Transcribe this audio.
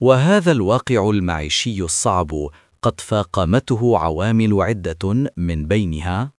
وهذا الواقع المعيشي الصعب قد فاقمته عوامل عدة من بينها